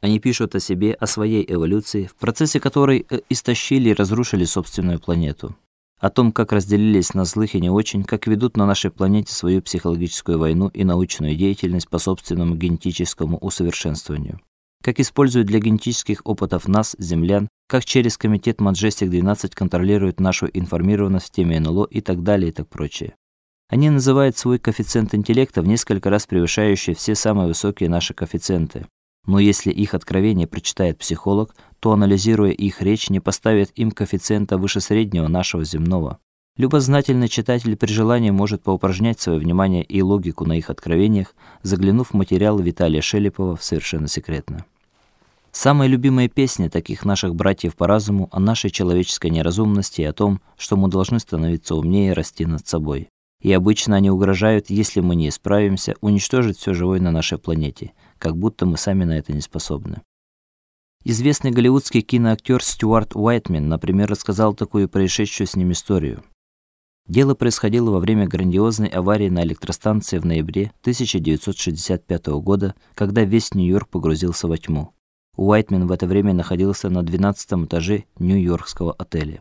Они пишут о себе, о своей эволюции, в процессе которой э, истощили и разрушили собственную планету. О том, как разделились на злых и не очень, как ведут на нашей планете свою психологическую войну и научную деятельность по собственному генетическому усовершенствованию. Как используют для генетических опытов нас, землян, как через комитет Маджестик 12 контролируют нашу информированность в теме НЛО и так далее и так прочее. Они называют свой коэффициент интеллекта в несколько раз превышающий все самые высокие наши коэффициенты. Но если их откровение прочитает психолог, то анализируя их речь, не поставит им коэффициента выше среднего нашего земного. Любознательный читатель при желании может поупражнять свое внимание и логику на их откровениях, заглянув в материалы Виталия Шелепова в совершенно секретно. Самая любимая песня таких наших братьев по разуму о нашей человеческой неразумности и о том, что мы должны становиться умнее и расти над собой. И обычно они угрожают, если мы не исправимся, уничтожить все живое на нашей планете, как будто мы сами на это не способны. Известный голливудский киноактер Стюарт Уайтмен, например, рассказал такую происшедшую с ним историю. Дело происходило во время грандиозной аварии на электростанции в ноябре 1965 года, когда весь Нью-Йорк погрузился во тьму. Уайтмен в это время находился на 12 этаже нью-йоркского отеля.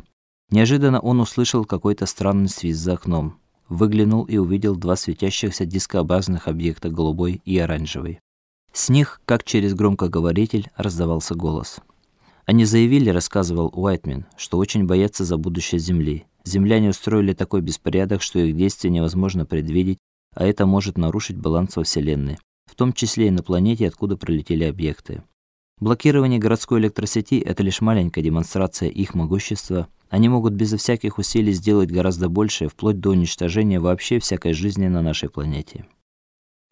Неожиданно он услышал какой-то странный свист за окном выглянул и увидел два светящихся дискообразных объекта, голубой и оранжевый. С них, как через громкоговоритель, раздавался голос. Они заявили, рассказывал Уайтмен, что очень боятся за будущее Земли. Земляне устроили такой беспорядок, что их действия невозможно предвидеть, а это может нарушить баланс во Вселенной, в том числе и на планете, откуда прилетели объекты. Блокирование городской электросети это лишь маленькая демонстрация их могущества они могут безо всяких усилий сделать гораздо больше, вплоть до уничтожения вообще всякой жизни на нашей планете.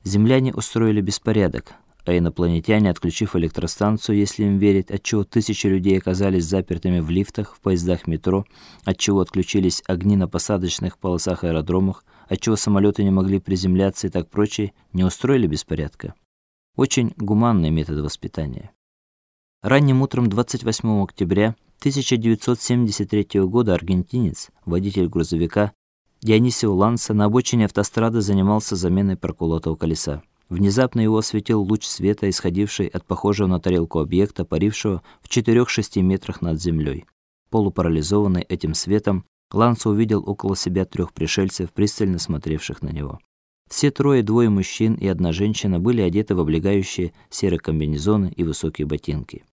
Земляне устроили беспорядок, а инопланетяне, отключив электростанцию, если им верить, отчего тысячи людей оказались запертыми в лифтах, в поездах метро, отчего отключились огни на посадочных полосах аэродромах, отчего самолеты не могли приземляться и так прочее, не устроили беспорядка. Очень гуманный метод воспитания. Ранним утром 28 октября 1973 года аргентинец, водитель грузовика Дионисио Ланса на обочине автострады занимался заменой проколотого колеса. Внезапно его осветил луч света, исходивший от похожего на тарелку объекта, парившего в 4-6 метрах над землей. Полупарализованный этим светом, Ланса увидел около себя трех пришельцев, пристально смотревших на него. Все трое, двое мужчин и одна женщина были одеты в облегающие серые комбинезоны и высокие ботинки.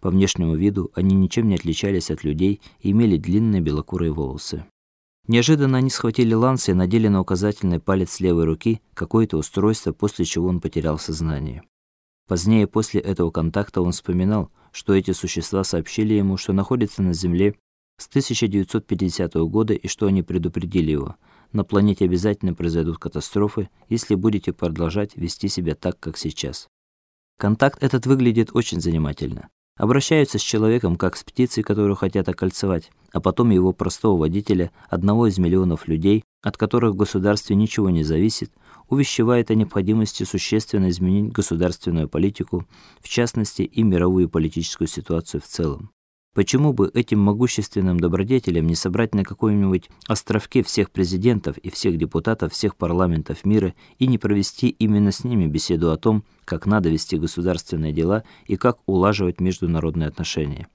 По внешнему виду они ничем не отличались от людей и имели длинные белокурые волосы. Неожиданно они схватили Ланса и надели на указательный палец левой руки какое-то устройство, после чего он потерял сознание. Позднее после этого контакта он вспоминал, что эти существа сообщили ему, что находятся на Земле с 1950 года и что они предупредили его: на планете обязательно произойдут катастрофы, если будете продолжать вести себя так, как сейчас. Контакт этот выглядит очень занимательно. Обращаются с человеком как с птицей, которую хотят окольцевать, а потом его простого водителя, одного из миллионов людей, от которых в государстве ничего не зависит, увещевает о необходимости существенно изменить государственную политику, в частности и мировую политическую ситуацию в целом. Почему бы этим могущественным добродетелям не собрать на каком-нибудь островке всех президентов и всех депутатов всех парламентов мира и не провести именно с ними беседу о том, как надо вести государственные дела и как улаживать международные отношения?